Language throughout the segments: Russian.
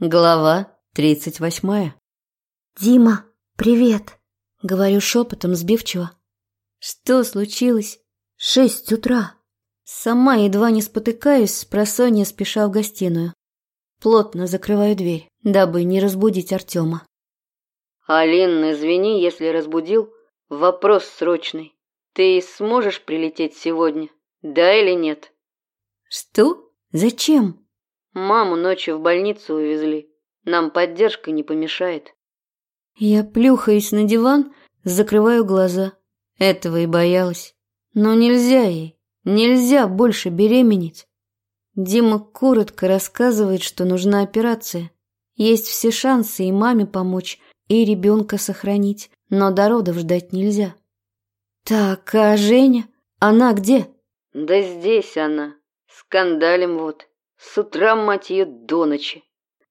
Глава тридцать восьмая. «Дима, привет!» — говорю шепотом сбивчиво. «Что случилось?» «Шесть утра». Сама едва не спотыкаюсь, с просонья спеша в гостиную. Плотно закрываю дверь, дабы не разбудить Артема. «Алин, извини, если разбудил. Вопрос срочный. Ты сможешь прилететь сегодня, да или нет?» «Что? Зачем?» Маму ночью в больницу увезли. Нам поддержка не помешает. Я плюхаюсь на диван, закрываю глаза. Этого и боялась. Но нельзя ей, нельзя больше беременеть. Дима коротко рассказывает, что нужна операция. Есть все шансы и маме помочь, и ребенка сохранить, но до родов ждать нельзя. Так, а Женя? Она где? Да здесь она. Скандалим вот. С утра, мать ее, до ночи.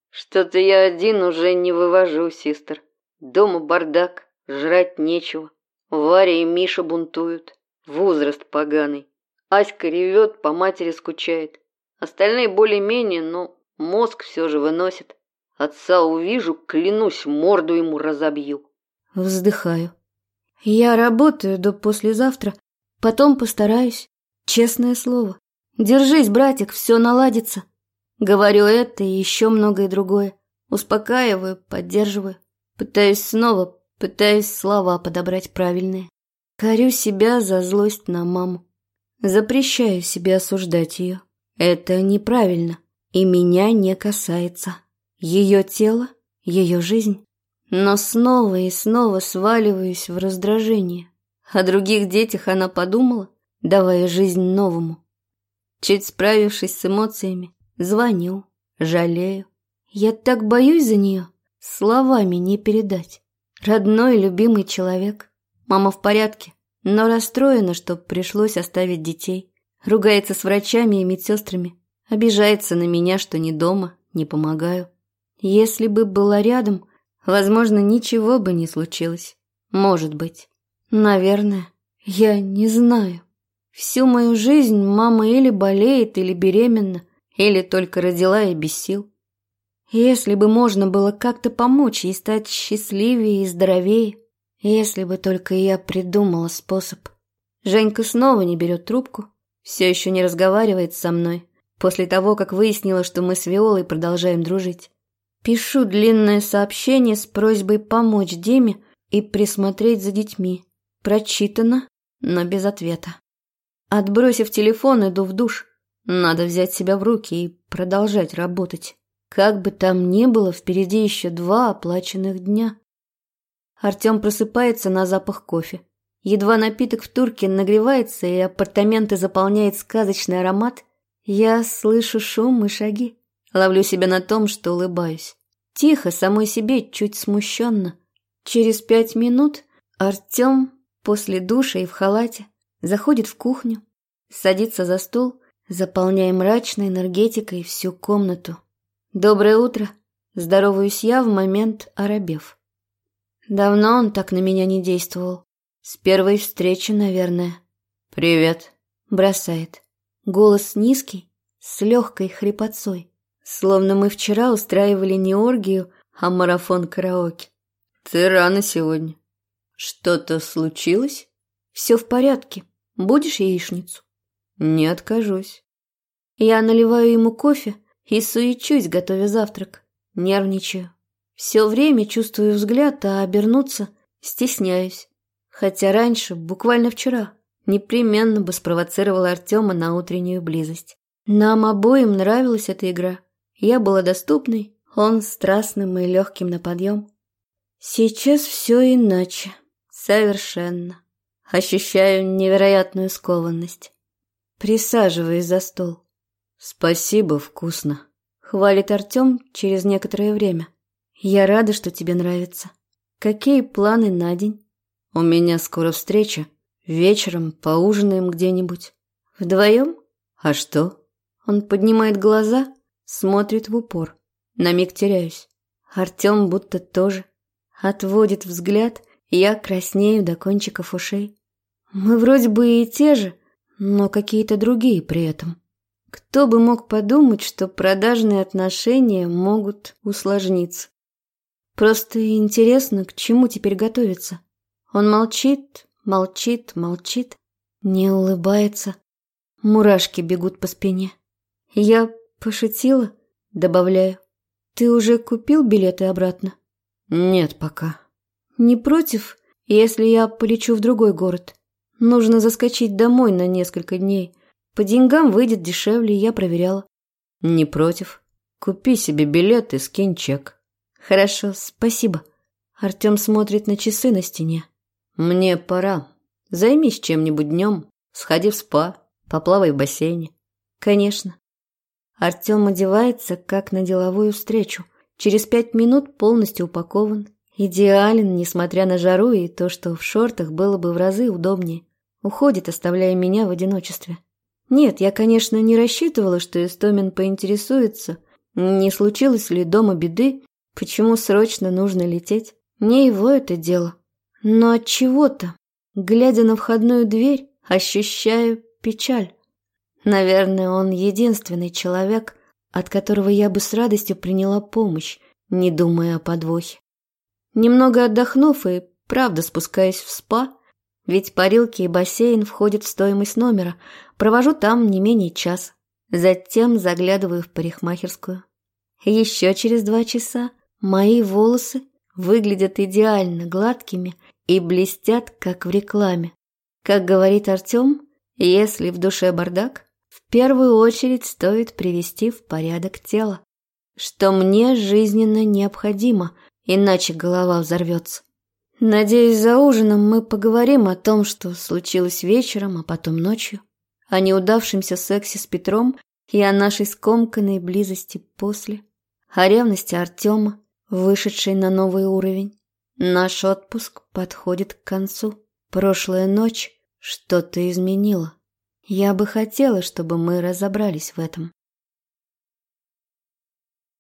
Что-то я один уже не вывожу, систер. Дома бардак, жрать нечего. Варя и Миша бунтуют. Возраст поганый. Аська ревет, по матери скучает. Остальные более-менее, но мозг все же выносит. Отца увижу, клянусь, морду ему разобью. Вздыхаю. Я работаю до послезавтра, потом постараюсь. Честное слово. Держись, братик, все наладится. Говорю это и еще многое другое. Успокаиваю, поддерживаю. Пытаюсь снова, пытаюсь слова подобрать правильные. Корю себя за злость на маму. Запрещаю себе осуждать ее. Это неправильно и меня не касается. Ее тело, ее жизнь. Но снова и снова сваливаюсь в раздражение. О других детях она подумала, давая жизнь новому. Чуть справившись с эмоциями, звоню, жалею. Я так боюсь за нее, словами не передать. Родной, любимый человек. Мама в порядке, но расстроена, что пришлось оставить детей. Ругается с врачами и медсестрами. Обижается на меня, что не дома, не помогаю. Если бы была рядом, возможно, ничего бы не случилось. Может быть. Наверное. Я не знаю. Всю мою жизнь мама или болеет, или беременна, или только родила и без сил. Если бы можно было как-то помочь ей стать счастливее и здоровее, если бы только я придумала способ. Женька снова не берет трубку, все еще не разговаривает со мной, после того, как выяснила, что мы с Виолой продолжаем дружить. Пишу длинное сообщение с просьбой помочь Диме и присмотреть за детьми. Прочитано, но без ответа. Отбросив телефон, иду в душ. Надо взять себя в руки и продолжать работать. Как бы там ни было, впереди еще два оплаченных дня. Артем просыпается на запах кофе. Едва напиток в турке нагревается и апартаменты заполняет сказочный аромат, я слышу шум и шаги. Ловлю себя на том, что улыбаюсь. Тихо, самой себе, чуть смущенно. Через пять минут Артем после душа и в халате заходит в кухню, садится за стол, заполняя мрачной энергетикой всю комнату. «Доброе утро!» Здороваюсь я в момент оробев. Давно он так на меня не действовал. С первой встречи, наверное. «Привет!» Бросает. Голос низкий, с легкой хрипотцой. Словно мы вчера устраивали не оргию, а марафон караоке. «Ты рано сегодня. Что-то случилось?» «Все в порядке. Будешь яичницу? Не откажусь. Я наливаю ему кофе и суечусь, готовя завтрак. Нервничаю. Все время чувствую взгляд, а обернуться стесняюсь. Хотя раньше, буквально вчера, непременно бы спровоцировала Артема на утреннюю близость. Нам обоим нравилась эта игра. Я была доступной, он страстным и легким на подъем. Сейчас все иначе. Совершенно. Ощущаю невероятную скованность. Присаживаясь за стол. «Спасибо, вкусно», — хвалит Артем через некоторое время. «Я рада, что тебе нравится. Какие планы на день?» «У меня скоро встреча. Вечером поужинаем где-нибудь». «Вдвоем?» «А что?» Он поднимает глаза, смотрит в упор. На миг теряюсь. Артем будто тоже. Отводит взгляд, я краснею до кончиков ушей. Мы вроде бы и те же, но какие-то другие при этом. Кто бы мог подумать, что продажные отношения могут усложниться. Просто интересно, к чему теперь готовиться. Он молчит, молчит, молчит, не улыбается. Мурашки бегут по спине. Я пошутила, добавляю. Ты уже купил билеты обратно? Нет пока. Не против, если я полечу в другой город? Нужно заскочить домой на несколько дней. По деньгам выйдет дешевле, я проверяла. Не против. Купи себе билет и скинь чек. Хорошо, спасибо. Артем смотрит на часы на стене. Мне пора. Займись чем-нибудь днем. Сходи в спа, поплавай в бассейне. Конечно. Артем одевается, как на деловую встречу. Через пять минут полностью упакован. Идеален, несмотря на жару и то, что в шортах было бы в разы удобнее. Уходит, оставляя меня в одиночестве. Нет, я, конечно, не рассчитывала, что Истомин поинтересуется, не случилось ли дома беды, почему срочно нужно лететь. Не его это дело. Но от чего-то, глядя на входную дверь, ощущаю печаль. Наверное, он единственный человек, от которого я бы с радостью приняла помощь, не думая о подвохе. Немного отдохнув и, правда, спускаясь в спа, ведь парилки и бассейн входят в стоимость номера. Провожу там не менее час. Затем заглядываю в парикмахерскую. Еще через два часа мои волосы выглядят идеально гладкими и блестят, как в рекламе. Как говорит Артем, если в душе бардак, в первую очередь стоит привести в порядок тело, что мне жизненно необходимо, иначе голова взорвется. Надеюсь, за ужином мы поговорим о том, что случилось вечером, а потом ночью, о неудавшемся сексе с Петром и о нашей скомканной близости после, о ревности Артема, вышедшей на новый уровень. Наш отпуск подходит к концу. Прошлая ночь что-то изменила. Я бы хотела, чтобы мы разобрались в этом.